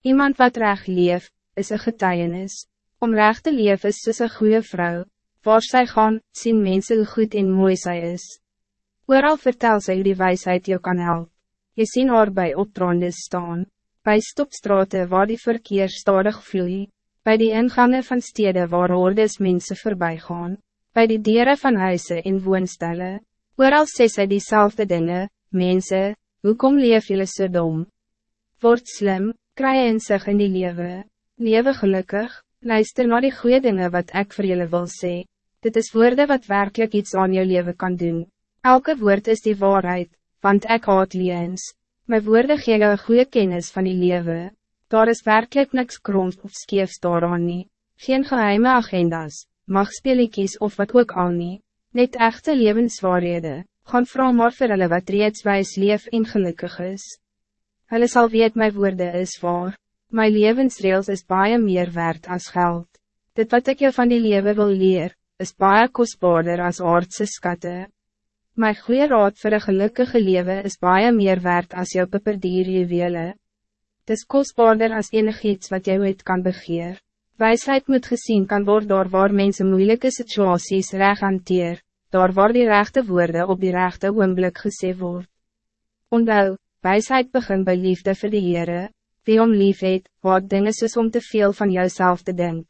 Iemand wat recht leef, is een getuienis. Om recht te leef is soos een goede vrouw. Waar zij gaan, zien mensen hoe goed en mooi zij is. Ooral vertel sy hoe die wijsheid jou kan helpen. Je ziet haar bij optrondes staan. Bij stopstraten waar die verkeer stadig vloeit. Bij die ingangen van steden waar hordes mensen voorbij gaan. Bij die dieren van huizen in woonstellen. Ooral sê sy diezelfde dingen, mensen, hoe kom leef jullie so dom? Word slim, kry in sig in die lewe. Lewe gelukkig, luister naar die goede dingen wat ik voor jullie wil sê. Dit is woorden wat werkelijk iets aan jou leven kan doen. Elke woord is die waarheid, want ik haat liens. Mijn woorden jou een goede kennis van die lewe. Daar is werkelijk niks krom of skeefs daaraan nie. Geen geheime agendas, machtspeliekies of wat ook al nie. Net echte levenswaarhede, gaan vrouw maar vir hulle wat reeds wijs leef en gelukkig is. Hulle sal weet my woorde is waar. My levensreels is baie meer waard als geld. Dit wat ik je van die lewe wil leer, is baie kostbaarder als aardse skatte. My goeie raad voor een gelukkige leven is baie meer waard als jou peperdier juwele. Het is kostbaarder als enig iets wat jy ooit kan begeer. Wijsheid moet gezien kan worden door waar mensen moeilijke situaties recht hanteer, door waar die rechte woorden op die rechte oomblik gesê word. Onthou, wijsheid begint bij liefde vir die Heere, wie om lief het, wat dingen soos om te veel van jouzelf te denken.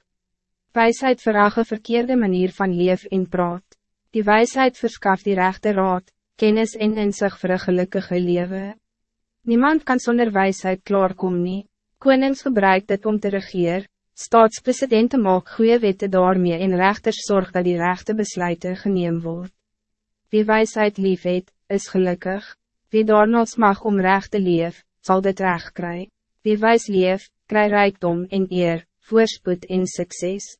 Wijsheid verraag een verkeerde manier van leef en praat. Die wijsheid verskaft die rechte raad, kennis en inzicht voor een gelukkige leven. Niemand kan zonder wijsheid klaarkom nie. Konings gebruik dit om te regeer, staatspresidenten maak goede wette daarmee en rechters zorg dat die rechte besluiten geneem word. Wie wijsheid lief het, is gelukkig. Wie daarnaals mag om recht te leef, zal dit recht kry. Wie wijs leef, kry rijkdom en eer, voorspoed en succes.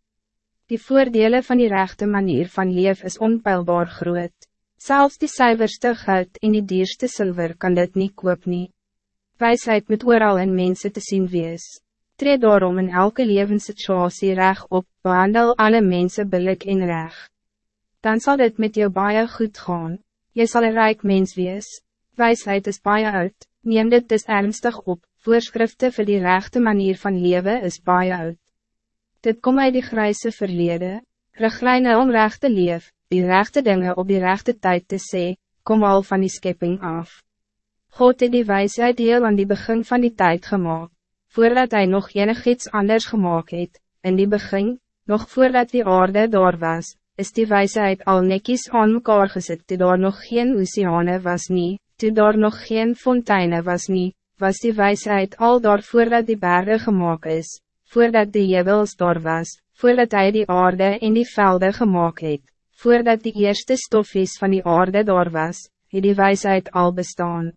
Die voordelen van die rechte manier van leef is onpeilbaar groot. Zelfs die zuiverste goud en die dierste zilver kan dit niet koop nie. Wijsheid moet ooral in mensen te zien wees. Treed daarom in elke levenssituatie recht op, behandel alle mensen billik en recht. Dan zal dit met jou baie goed gaan. Je zal een rijk mens wees. Wijsheid is baie uit, neem dit dus ernstig op, voorschriften voor die rechte manier van leven is baie uit. Dit kom uit die grijze verlede, riglijnen om recht te leef, die rechte dingen op die rechte tijd te sê, kom al van die schepping af. God het die wijsheid deel aan die begin van die tijd gemaakt, voordat hij nog enig iets anders gemaakt het, in die begin, nog voordat die aarde daar was, is die wijsheid al nekkies aan mekaar gezet, toe daar nog geen oceane was nie, toe daar nog geen fonteinen was nie, was die wijsheid al daar voordat die bergen gemaakt is, voordat die jebels daar was, voordat hij die aarde in die velden gemaakt het, voordat die eerste stofjes van die aarde daar was, het die wijsheid al bestaan.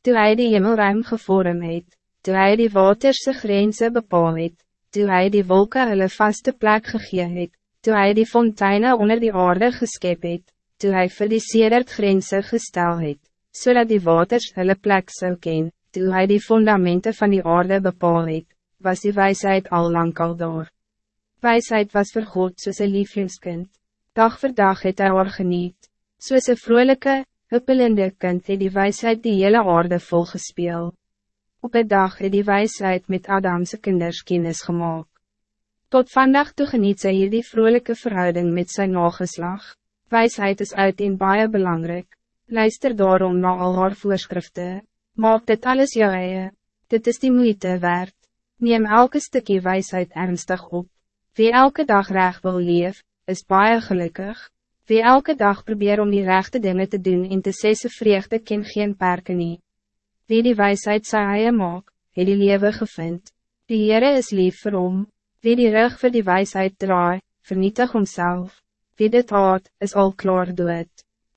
Toen hij die hemelruim gevorm het, toen hij die waterse grenzen bepaal het, toen hij die wolken hulle vaste plek gegee het, toen hij die fonteinen onder die aarde geskep het, toen hij vir die sedert grense gestel het, zodat die waters hulle plek zou ken, toe hij die fundamenten van die aarde bepaal het, was die wijsheid al lang al door. Wijsheid was voor God soos een lieflingskind. Dag voor dag het hy haar geniet. Soos een vrolijke, huppelende kind het die wijsheid die hele aarde volgespeel. Op een dag het die wijsheid met Adamse kinders kennis gemaakt. Tot vandaag toe geniet sy hier die vrolijke verhouding met zijn nageslag. Wijsheid is uit en baie belangrijk. Luister daarom na al haar voorschriften. Maak dit alles jou eie. Dit is die moeite waard. Neem elke stukje wijsheid ernstig op. Wie elke dag recht wil leef, is baie gelukkig. Wie elke dag probeer om die rechte dingen te doen en te sê se vreugde ken geen perken nie. Wie die wijsheid sy eie maak, het die lewe gevind. Die Heere is lief vir hom. Wie die rug vir die wijsheid draai, vernietig homself. Wie dit haat, is al klaar dood.